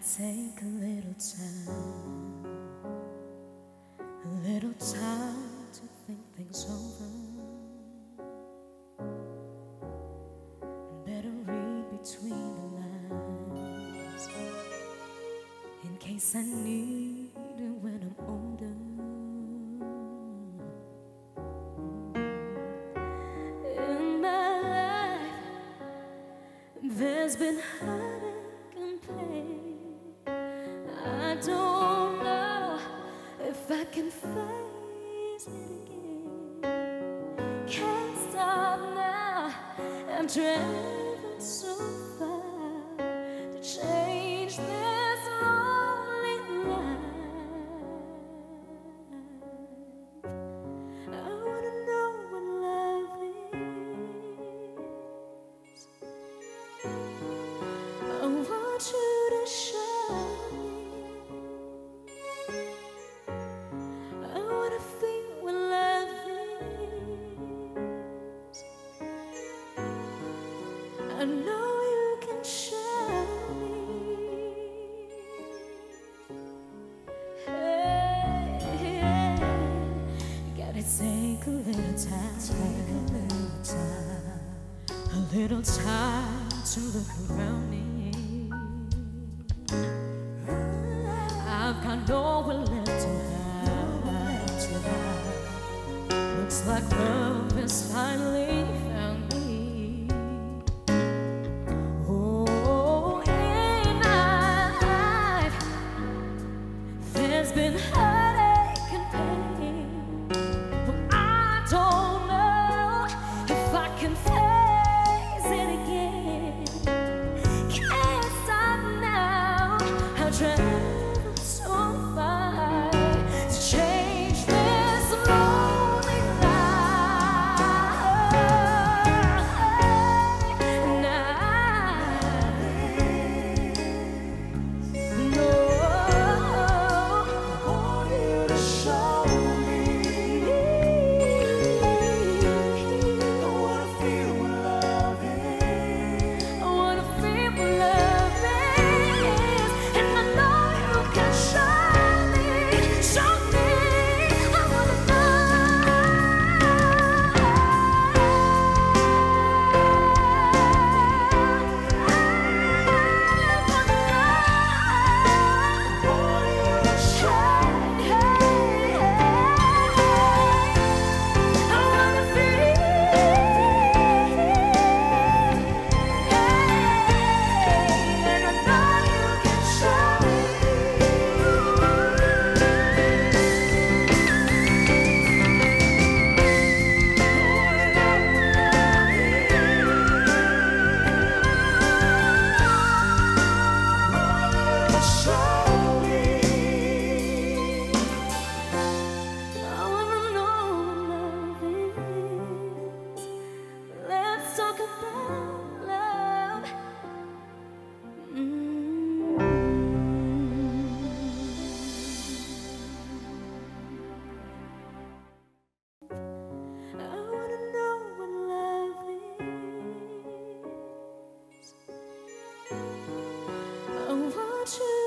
take a little time, a little time to think things over. Better read between the lines in case I need it when I'm older. In my life, there's been can face it again. Can't stop now. I'm I know you can show me. Hey, gotta take a little time, take a little time, a little time to look around me. I've got nowhere left to hide. Looks like love is finally I've to